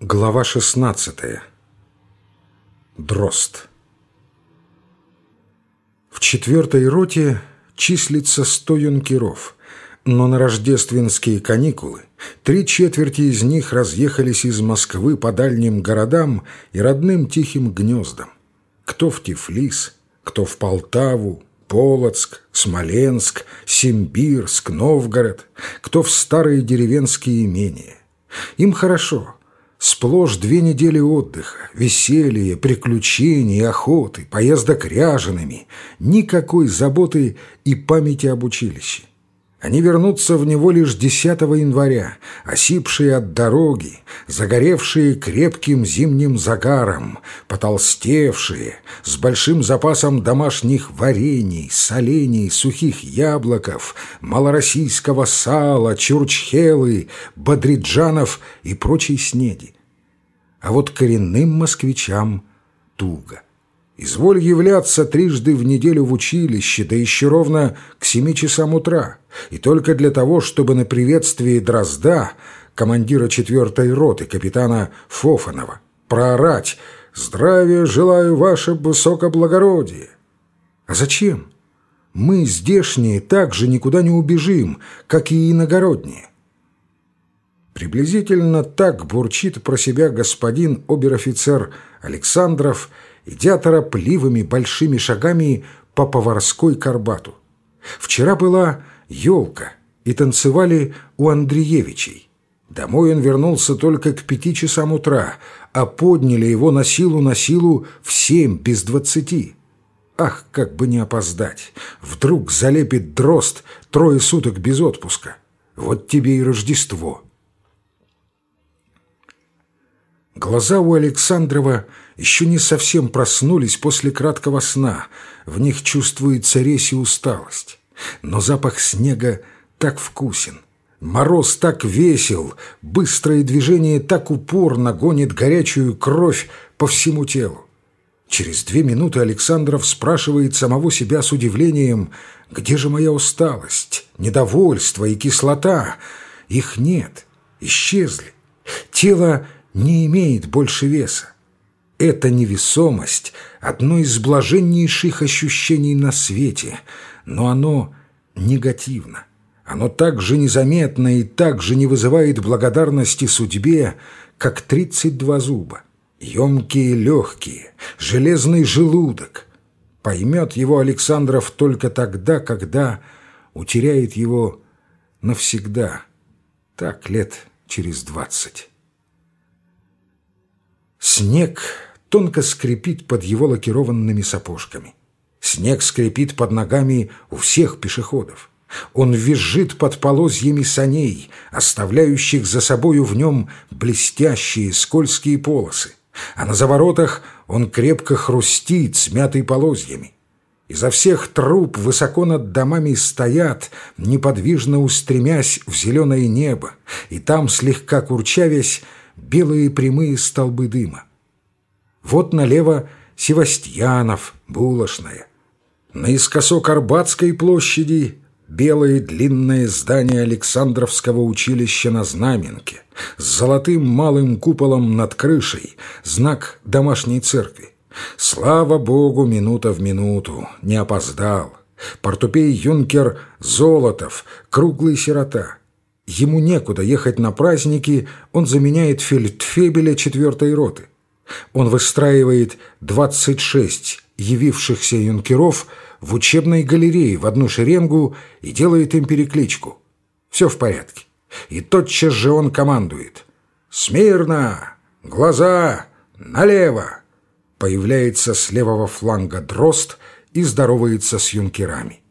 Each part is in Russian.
Глава 16. Дрозд. В четвертой роте числится сто юнкеров, но на рождественские каникулы три четверти из них разъехались из Москвы по дальним городам и родным тихим гнездам. Кто в Тифлис, кто в Полтаву, Полоцк, Смоленск, Симбирск, Новгород, кто в старые деревенские имения. Им хорошо – Сплошь две недели отдыха, веселья, приключений, охоты, поездок ряжеными, никакой заботы и памяти об училище. Они вернутся в него лишь 10 января, осипшие от дороги, загоревшие крепким зимним загаром, потолстевшие, с большим запасом домашних варений, солений, сухих яблоков, малороссийского сала, чурчхелы, бадриджанов и прочей снеди. А вот коренным москвичам туго. Изволь являться трижды в неделю в училище, да еще ровно к семи часам утра, и только для того, чтобы на приветствии Дрозда, командира четвертой роты, капитана Фофанова, проорать «Здравия желаю, ваше высокоблагородие!» А зачем? Мы, здешние, также никуда не убежим, как и иногородние. Приблизительно так бурчит про себя господин обер-офицер Александров – идя торопливыми большими шагами по поварской карбату. Вчера была елка, и танцевали у Андреевичей. Домой он вернулся только к пяти часам утра, а подняли его на силу на силу в семь без двадцати. Ах, как бы не опоздать! Вдруг залепит дрозд трое суток без отпуска. Вот тебе и Рождество. Глаза у Александрова еще не совсем проснулись после краткого сна. В них чувствуется резь и усталость. Но запах снега так вкусен. Мороз так весел, быстрое движение так упорно гонит горячую кровь по всему телу. Через две минуты Александров спрашивает самого себя с удивлением, где же моя усталость, недовольство и кислота? Их нет, исчезли. Тело не имеет больше веса. Эта невесомость – одно из блаженнейших ощущений на свете, но оно негативно. Оно так же незаметно и так же не вызывает благодарности судьбе, как 32 зуба, емкие легкие, железный желудок. Поймет его Александров только тогда, когда утеряет его навсегда, так лет через двадцать. Снег тонко скрипит под его лакированными сапожками. Снег скрипит под ногами у всех пешеходов. Он визжит под полозьями саней, оставляющих за собою в нем блестящие скользкие полосы. А на заворотах он крепко хрустит, смятый полозьями. Изо всех труб высоко над домами стоят, неподвижно устремясь в зеленое небо, и там, слегка курчавясь, белые прямые столбы дыма. Вот налево Севастьянов, булочная. Наискосок Арбатской площади белое длинное здание Александровского училища на Знаменке с золотым малым куполом над крышей, знак домашней церкви. Слава Богу, минута в минуту, не опоздал. Портупей юнкер Золотов, круглый сирота. Ему некуда ехать на праздники, он заменяет фельдфебеля четвертой роты. Он выстраивает 26 явившихся юнкеров в учебной галерее в одну шеренгу и делает им перекличку. Все в порядке. И тотчас же он командует. «Смирно! Глаза! Налево!» Появляется с левого фланга дрозд и здоровается с юнкерами.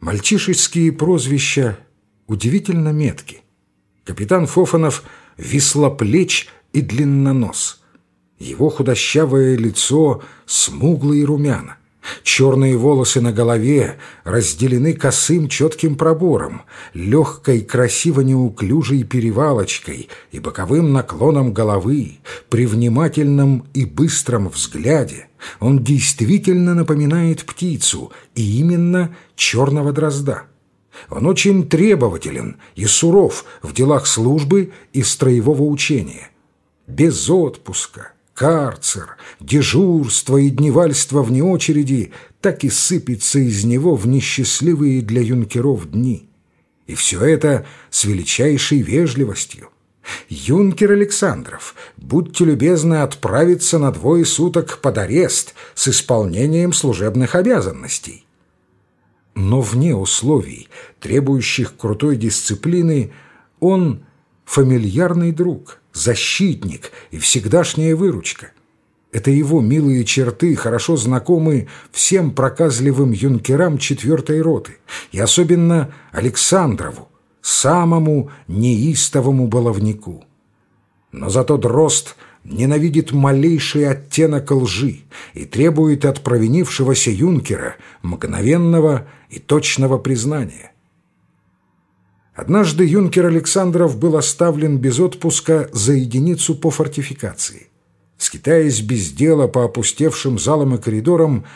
Мальчишеские прозвища удивительно метки. Капитан Фофанов веслоплеч и длиннонос. Его худощавое лицо смугло и румяно. Черные волосы на голове разделены косым четким пробором, легкой красиво неуклюжей перевалочкой и боковым наклоном головы, при внимательном и быстром взгляде. Он действительно напоминает птицу, и именно черного дрозда. Он очень требователен и суров в делах службы и строевого учения. Без отпуска, карцер, дежурство и дневальство вне очереди так и сыпется из него в несчастливые для юнкеров дни. И все это с величайшей вежливостью. «Юнкер Александров, будьте любезны отправиться на двое суток под арест с исполнением служебных обязанностей». Но вне условий, требующих крутой дисциплины, он фамильярный друг, защитник и всегдашняя выручка. Это его милые черты хорошо знакомы всем проказливым юнкерам четвертой роты, и особенно Александрову, самому неистовому баловнику. Но зато Дрозд ненавидит малейший оттенок лжи и требует от провинившегося юнкера мгновенного и точного признания. Однажды юнкер Александров был оставлен без отпуска за единицу по фортификации. Скитаясь без дела по опустевшим залам и коридорам,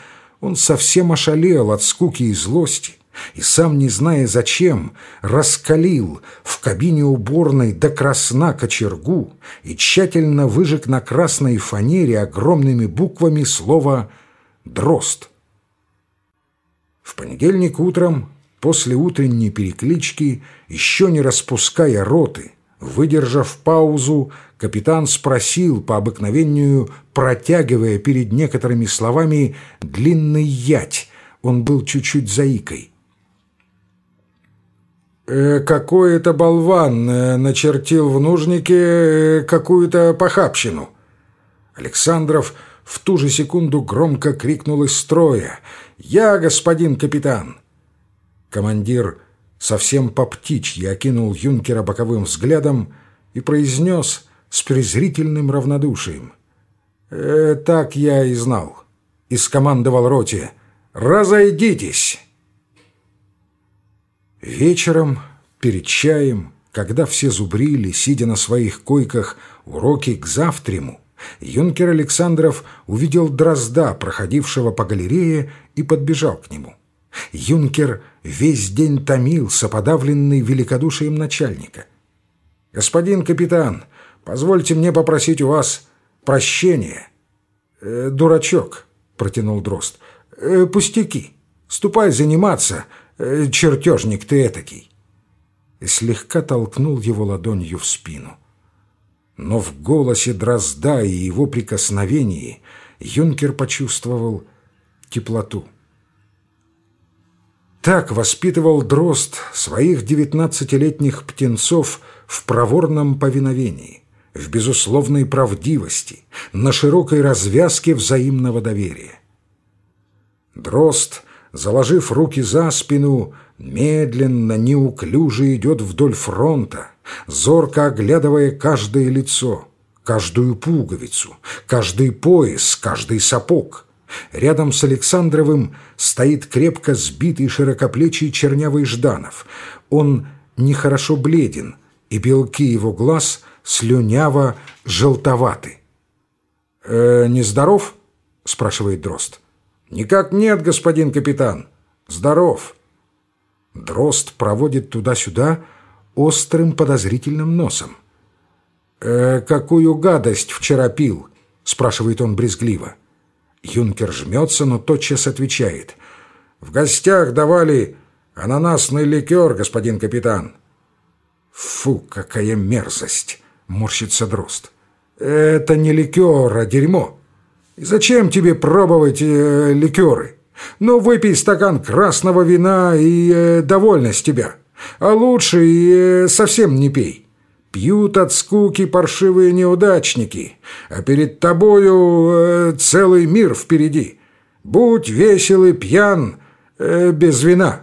он совсем ошалел от скуки и злости, и, сам не зная зачем, раскалил в кабине уборной до красна кочергу и тщательно выжег на красной фанере огромными буквами слово «дрозд». В понедельник утром После утренней переклички, еще не распуская роты, выдержав паузу, капитан спросил по обыкновению, протягивая перед некоторыми словами длинный ять. Он был чуть-чуть заикой. «Э, «Какой это болван э, начертил в нужнике э, какую-то похабщину?» Александров в ту же секунду громко крикнул из строя. «Я, господин капитан!» Командир совсем по птичьи окинул юнкера боковым взглядом и произнес с презрительным равнодушием. «Э, «Так я и знал». И скомандовал роте «Разойдитесь!» Вечером, перед чаем, когда все зубрили, сидя на своих койках, уроки к завтраму, юнкер Александров увидел дрозда, проходившего по галерее, и подбежал к нему. Юнкер весь день томился, подавленный великодушием начальника. «Господин капитан, позвольте мне попросить у вас прощения». «Э, «Дурачок», — протянул Дрозд, э, «пустяки. Ступай заниматься, э, чертежник ты этакий». И слегка толкнул его ладонью в спину. Но в голосе Дрозда и его прикосновении юнкер почувствовал теплоту. Так воспитывал Дрозд своих девятнадцатилетних птенцов в проворном повиновении, в безусловной правдивости, на широкой развязке взаимного доверия. Дрозд, заложив руки за спину, медленно, неуклюже идет вдоль фронта, зорко оглядывая каждое лицо, каждую пуговицу, каждый пояс, каждый сапог — Рядом с Александровым стоит крепко сбитый широкоплечий чернявый Жданов. Он нехорошо бледен, и белки его глаз слюняво желтоваты. «Э, «Нездоров?» — спрашивает Дрозд. «Никак нет, господин капитан. Здоров». Дрозд проводит туда-сюда острым подозрительным носом. «Э, «Какую гадость вчера пил?» — спрашивает он брезгливо. Юнкер жмется, но тотчас отвечает. «В гостях давали ананасный ликер, господин капитан». «Фу, какая мерзость!» — морщится Дрозд. «Это не ликер, а дерьмо. И зачем тебе пробовать э, ликеры? Ну, выпей стакан красного вина и э, довольна тебя. А лучше и э, совсем не пей». Пьют от скуки паршивые неудачники, а перед тобою э, целый мир впереди. Будь весел и пьян э, без вина.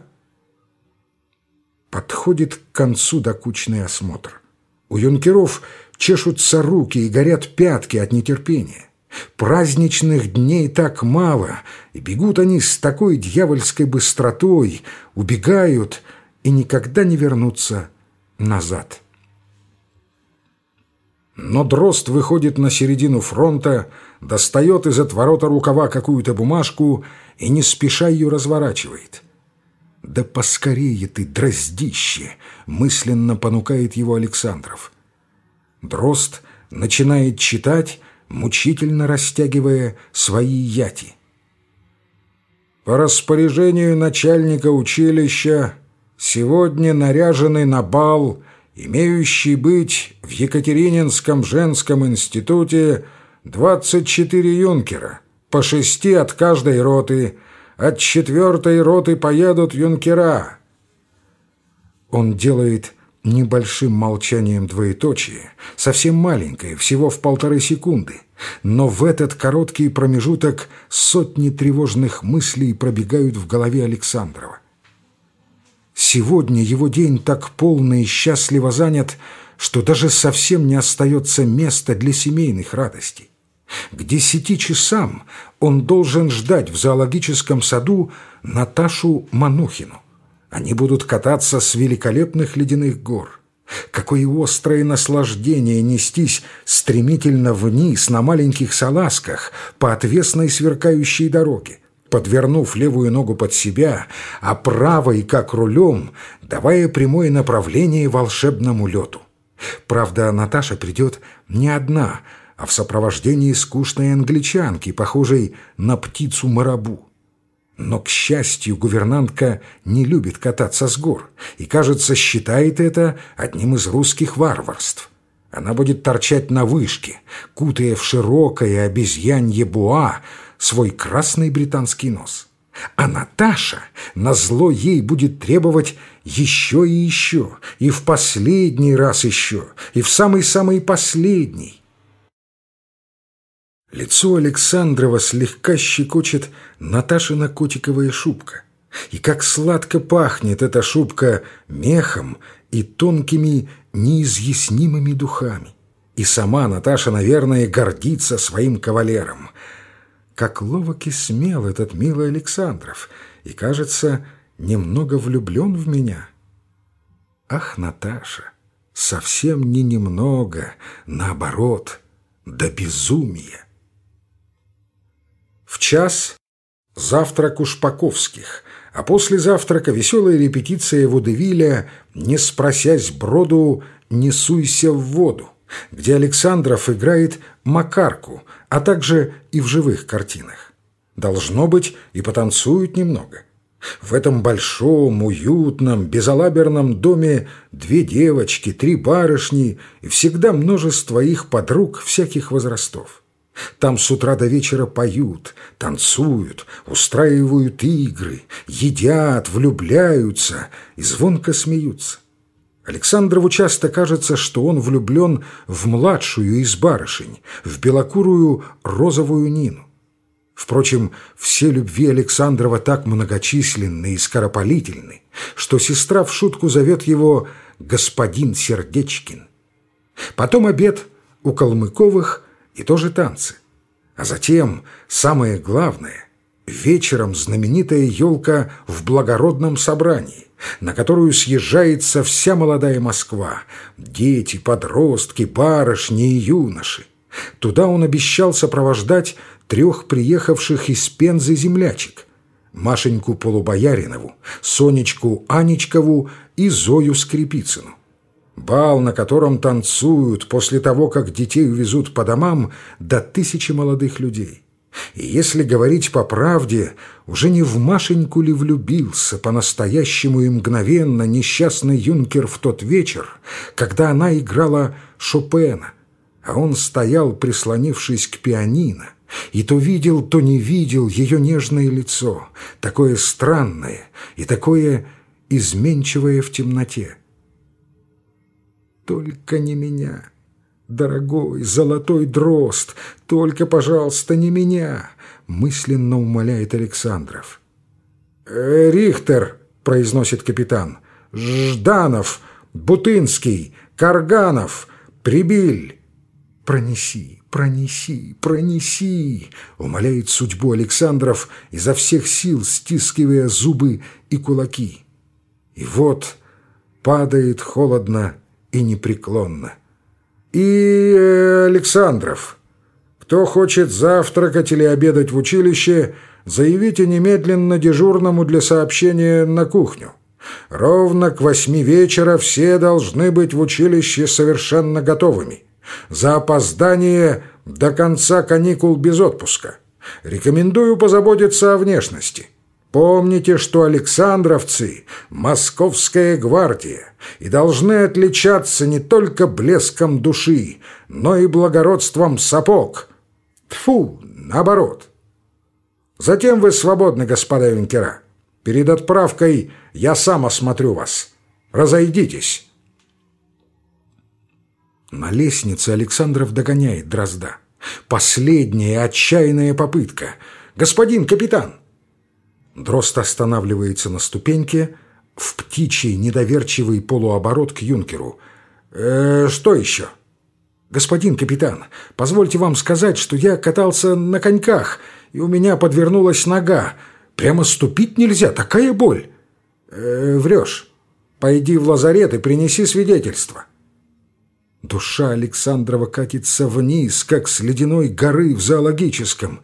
Подходит к концу докучный осмотр. У юнкеров чешутся руки и горят пятки от нетерпения. Праздничных дней так мало, и бегут они с такой дьявольской быстротой, убегают и никогда не вернутся назад. Но дрозд выходит на середину фронта, достает из отворота рукава какую-то бумажку и не спеша ее разворачивает. «Да поскорее ты, дроздище!» — мысленно понукает его Александров. Дрозд начинает читать, мучительно растягивая свои яти. По распоряжению начальника училища сегодня наряженный на бал, имеющий быть в Екатерининском женском институте 24 юнкера, по шести от каждой роты, от четвертой роты поедут юнкера. Он делает небольшим молчанием двоеточие, совсем маленькое, всего в полторы секунды. Но в этот короткий промежуток сотни тревожных мыслей пробегают в голове Александрова. Сегодня его день так полно и счастливо занят, что даже совсем не остается места для семейных радостей. К десяти часам он должен ждать в зоологическом саду Наташу Манухину. Они будут кататься с великолепных ледяных гор. Какое острое наслаждение нестись стремительно вниз на маленьких салазках по отвесной сверкающей дороге, подвернув левую ногу под себя, а правой, как рулем, давая прямое направление волшебному лету. Правда, Наташа придет не одна, а в сопровождении скучной англичанки, похожей на птицу-марабу. Но, к счастью, гувернантка не любит кататься с гор и, кажется, считает это одним из русских варварств. Она будет торчать на вышке, кутая в широкое обезьянье буа свой красный британский нос. А Наташа назло ей будет требовать еще и еще, и в последний раз еще, и в самый-самый последний. Лицо Александрова слегка щекочет Наташина котиковая шубка. И как сладко пахнет эта шубка мехом и тонкими неизъяснимыми духами. И сама Наташа, наверное, гордится своим кавалером. Как ловок и смел этот милый Александров, и, кажется, немного влюблен в меня. Ах, Наташа, совсем не немного, наоборот, до безумия. В час завтрак у Шпаковских, а после завтрака веселая репетиция водевиля «Не спросясь броду, не суйся в воду», где Александров играет Макарку, а также и в живых картинах. Должно быть, и потанцуют немного. В этом большом, уютном, безалаберном доме две девочки, три барышни и всегда множество их подруг всяких возрастов. Там с утра до вечера поют, танцуют, устраивают игры, едят, влюбляются и звонко смеются. Александрову часто кажется, что он влюблен в младшую из барышень, в белокурую розовую Нину. Впрочем, все любви Александрова так многочисленны и скоропалительны, что сестра в шутку зовет его «господин Сердечкин». Потом обед у Калмыковых – и тоже танцы. А затем, самое главное, вечером знаменитая елка в благородном собрании, на которую съезжается вся молодая Москва, дети, подростки, барышни и юноши. Туда он обещал сопровождать трех приехавших из Пензы землячек – Машеньку Полубояринову, Сонечку Анечкову и Зою Скрипицыну. Бал, на котором танцуют после того, как детей увезут по домам, до тысячи молодых людей. И если говорить по правде, уже не в Машеньку ли влюбился по-настоящему и мгновенно несчастный юнкер в тот вечер, когда она играла Шопена, а он стоял, прислонившись к пианино, и то видел, то не видел ее нежное лицо, такое странное и такое изменчивое в темноте. Только не меня. Дорогой золотой дрозд, только, пожалуйста, не меня, мысленно умоляет Александров. «Э, «Рихтер», — произносит капитан, — «Жданов, Бутынский, Карганов, Прибиль». «Пронеси, пронеси, пронеси!» — умоляет судьбу Александров, изо всех сил стискивая зубы и кулаки. И вот падает холодно и непреклонно. «И э, Александров, кто хочет завтракать или обедать в училище, заявите немедленно дежурному для сообщения на кухню. Ровно к восьми вечера все должны быть в училище совершенно готовыми. За опоздание до конца каникул без отпуска. Рекомендую позаботиться о внешности. Помните, что Александровцы – московская гвардия и должны отличаться не только блеском души, но и благородством сапог. Тфу, наоборот. Затем вы свободны, господа юнкера. Перед отправкой я сам осмотрю вас. Разойдитесь. На лестнице Александров догоняет Дрозда. Последняя отчаянная попытка. «Господин капитан!» Дрозд останавливается на ступеньке, в птичий недоверчивый полуоборот к юнкеру. «Э, «Что еще?» «Господин капитан, позвольте вам сказать, что я катался на коньках, и у меня подвернулась нога. Прямо ступить нельзя, такая боль!» э, «Врешь. Пойди в лазарет и принеси свидетельство». Душа Александрова катится вниз, как с ледяной горы в зоологическом.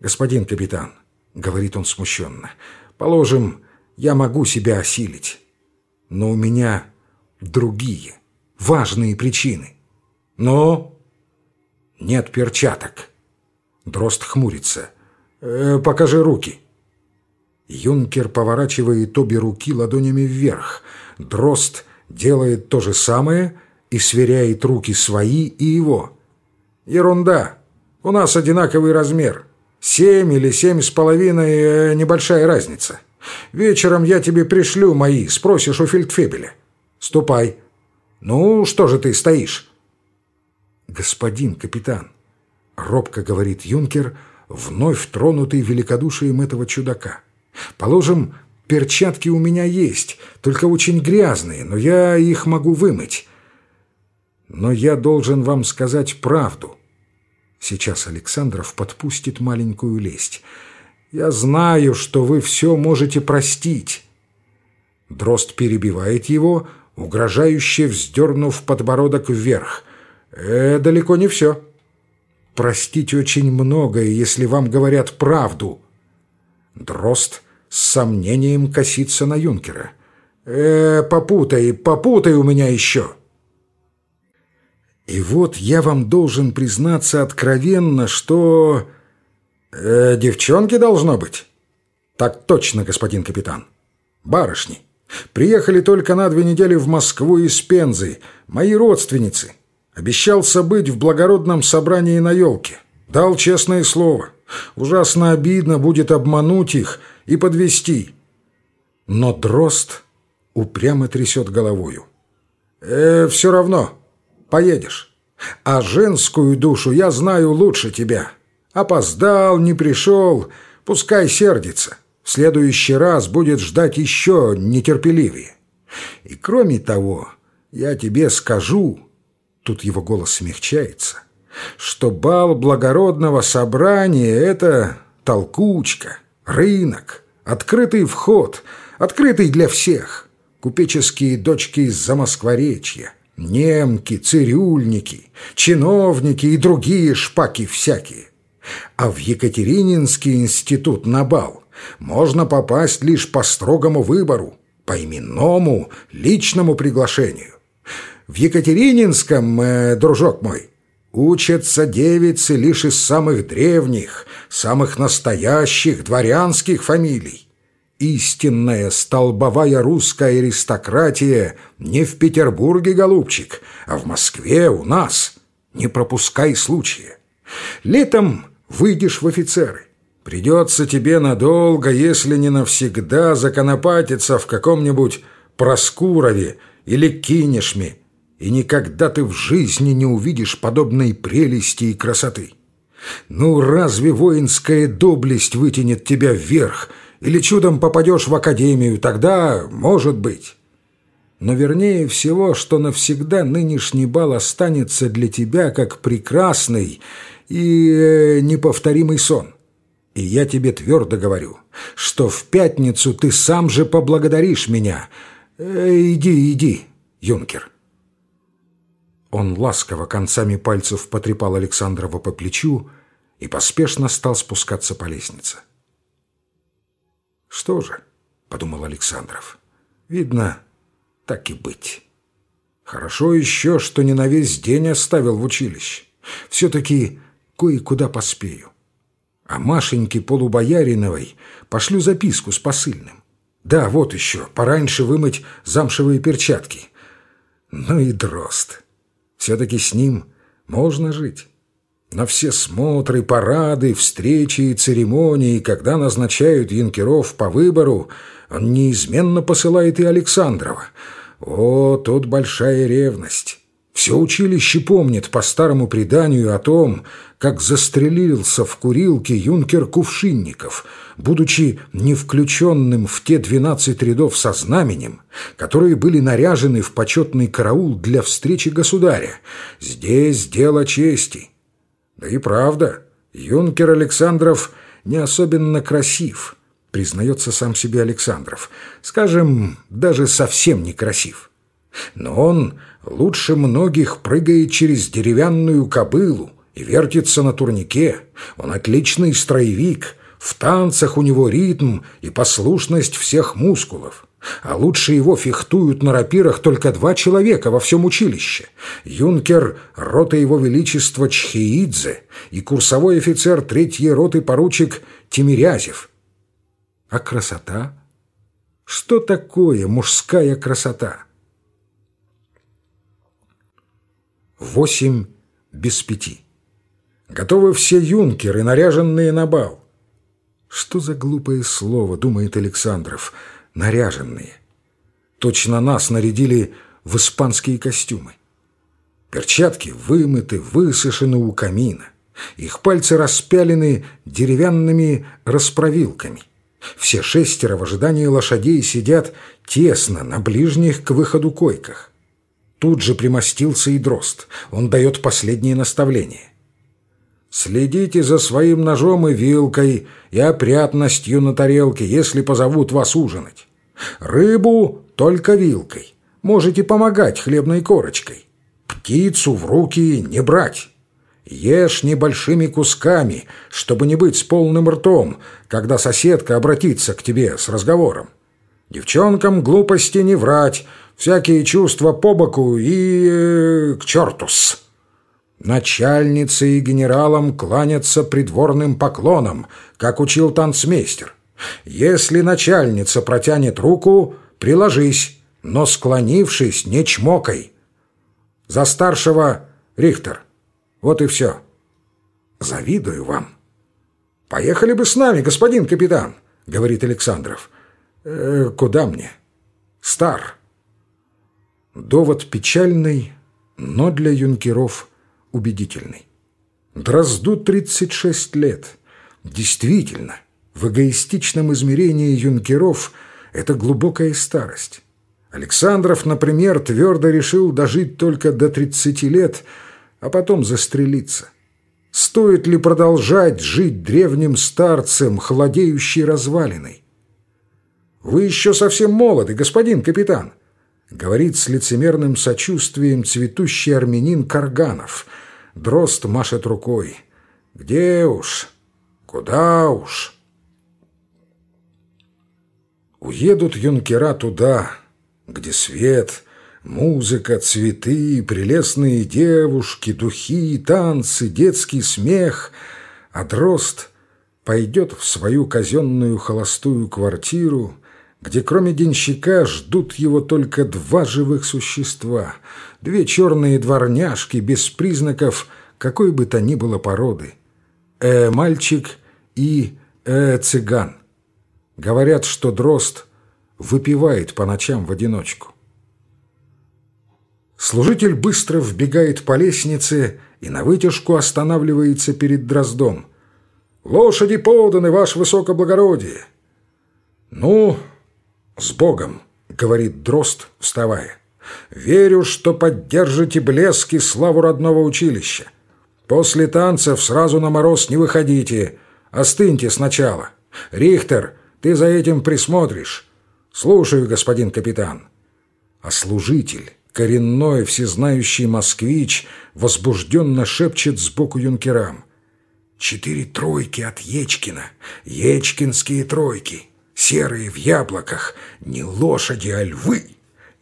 «Господин капитан», — говорит он смущенно, — «положим, я могу себя осилить. Но у меня другие, важные причины. Но нет перчаток». Дрозд хмурится. «Э, «Покажи руки». Юнкер поворачивает обе руки ладонями вверх. Дрозд делает то же самое — и сверяет руки свои и его. Ерунда. У нас одинаковый размер. Семь или семь с половиной э, небольшая разница. Вечером я тебе пришлю мои, спросишь у фельдфебеля. Ступай. Ну, что же ты стоишь? Господин капитан, робко говорит юнкер, вновь тронутый великодушием этого чудака. Положим, перчатки у меня есть, только очень грязные, но я их могу вымыть. Но я должен вам сказать правду. Сейчас Александров подпустит маленькую лесть. Я знаю, что вы все можете простить. Дрозд перебивает его, угрожающе вздернув подбородок вверх. «Э, далеко не все. Простить очень многое, если вам говорят правду». Дрозд с сомнением косится на юнкера. «Э, попутай, попутай у меня еще». И вот я вам должен признаться откровенно, что... Э, девчонки должно быть? Так точно, господин капитан. Барышни. Приехали только на две недели в Москву из Пензы. Мои родственницы. Обещался быть в благородном собрании на елке. Дал честное слово. Ужасно обидно будет обмануть их и подвести. Но Дрозд упрямо трясет головою. «Э, все равно поедешь. А женскую душу я знаю лучше тебя. Опоздал, не пришел, пускай сердится. В следующий раз будет ждать еще нетерпеливее. И кроме того, я тебе скажу, тут его голос смягчается, что бал благородного собрания — это толкучка, рынок, открытый вход, открытый для всех, купеческие дочки из-за Москворечья — немки, цирюльники, чиновники и другие шпаки всякие. А в Екатерининский институт на бал можно попасть лишь по строгому выбору, по именному, личному приглашению. В Екатерининском, э, дружок мой, учатся девицы лишь из самых древних, самых настоящих дворянских фамилий истинная столбовая русская аристократия не в Петербурге, голубчик, а в Москве у нас. Не пропускай случая. Летом выйдешь в офицеры. Придется тебе надолго, если не навсегда, законопатиться в каком-нибудь Проскурове или Кинешме, и никогда ты в жизни не увидишь подобной прелести и красоты. Ну, разве воинская доблесть вытянет тебя вверх – или чудом попадешь в академию, тогда может быть. Но вернее всего, что навсегда нынешний бал останется для тебя как прекрасный и э, неповторимый сон. И я тебе твердо говорю, что в пятницу ты сам же поблагодаришь меня. Э, иди, иди, юнкер. Он ласково концами пальцев потрепал Александрова по плечу и поспешно стал спускаться по лестнице. Что же, подумал Александров, видно, так и быть. Хорошо еще, что не на весь день оставил в училище. Все-таки кое-куда поспею. А Машеньке Полубояриновой пошлю записку с посыльным. Да, вот еще, пораньше вымыть замшевые перчатки. Ну и дрозд. Все-таки с ним можно жить. На все смотры, парады, встречи и церемонии, когда назначают юнкеров по выбору, он неизменно посылает и Александрова. О, тут большая ревность. Все училище помнит по старому преданию о том, как застрелился в курилке юнкер Кувшинников, будучи не включенным в те двенадцать рядов со знаменем, которые были наряжены в почетный караул для встречи государя. Здесь дело чести. Да и правда, юнкер Александров не особенно красив, признается сам себе Александров. Скажем, даже совсем не красив. Но он лучше многих прыгает через деревянную кобылу и вертится на турнике. Он отличный строевик, в танцах у него ритм и послушность всех мускулов. А лучше его фехтуют на рапирах только два человека во всем училище. Юнкер роты его величества Чхеидзе и курсовой офицер третьей роты поручик Тимирязев. А красота? Что такое мужская красота? Восемь без пяти. Готовы все юнкеры, наряженные на бал. Что за глупое слово, думает Александров, — наряженные. Точно нас нарядили в испанские костюмы. Перчатки вымыты, высушены у камина. Их пальцы распялены деревянными расправилками. Все шестеро в ожидании лошадей сидят тесно на ближних к выходу койках. Тут же примостился и дрозд. Он дает последнее наставление. Следите за своим ножом и вилкой и опрятностью на тарелке, если позовут вас ужинать. Рыбу только вилкой. Можете помогать хлебной корочкой. Птицу в руки не брать. Ешь небольшими кусками, чтобы не быть с полным ртом, когда соседка обратится к тебе с разговором. Девчонкам глупости не врать, всякие чувства по боку и... Э, к чертус. Начальнице и генералам кланяться придворным поклоном, как учил танцмейстер. Если начальница протянет руку, приложись, но склонившись, не чмокай. За старшего Рихтер. Вот и все. Завидую вам. Поехали бы с нами, господин капитан, говорит Александров. Э, куда мне? Стар. Довод печальный, но для юнкеров убедительный. Дрозду 36 лет. Действительно, в эгоистичном измерении юнкеров это глубокая старость. Александров, например, твердо решил дожить только до 30 лет, а потом застрелиться. Стоит ли продолжать жить древним старцем, хладеющей развалиной? «Вы еще совсем молоды, господин капитан», — говорит с лицемерным сочувствием цветущий армянин Карганов. Дрозд машет рукой. «Где уж? Куда уж?» Уедут юнкера туда, где свет, музыка, цветы, прелестные девушки, духи, танцы, детский смех, а дрозд пойдет в свою казенную холостую квартиру, где кроме денщика ждут его только два живых существа, две черные дворняжки без признаков какой бы то ни было породы, э-мальчик и э-цыган. Говорят, что дрозд выпивает по ночам в одиночку. Служитель быстро вбегает по лестнице и на вытяжку останавливается перед дроздом. «Лошади поданы, ваше высокоблагородие!» «Ну, с Богом!» — говорит дрозд, вставая. «Верю, что поддержите блеск и славу родного училища. После танцев сразу на мороз не выходите, остыньте сначала. Рихтер, ты за этим присмотришь. Слушаю, господин капитан. А служитель, коренной, всезнающий москвич, возбужденно шепчет сбоку юнкерам. Четыре тройки от Ечкина. Ечкинские тройки. Серые в яблоках, не лошади, а львы.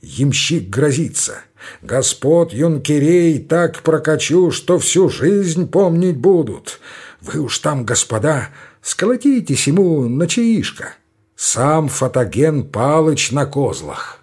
Ямщик грозится. Господ юнкерей так прокачу, что всю жизнь помнить будут. Вы уж там, господа, сколотитесь ему на чаишко. Сам фотоген Палыч на козлах.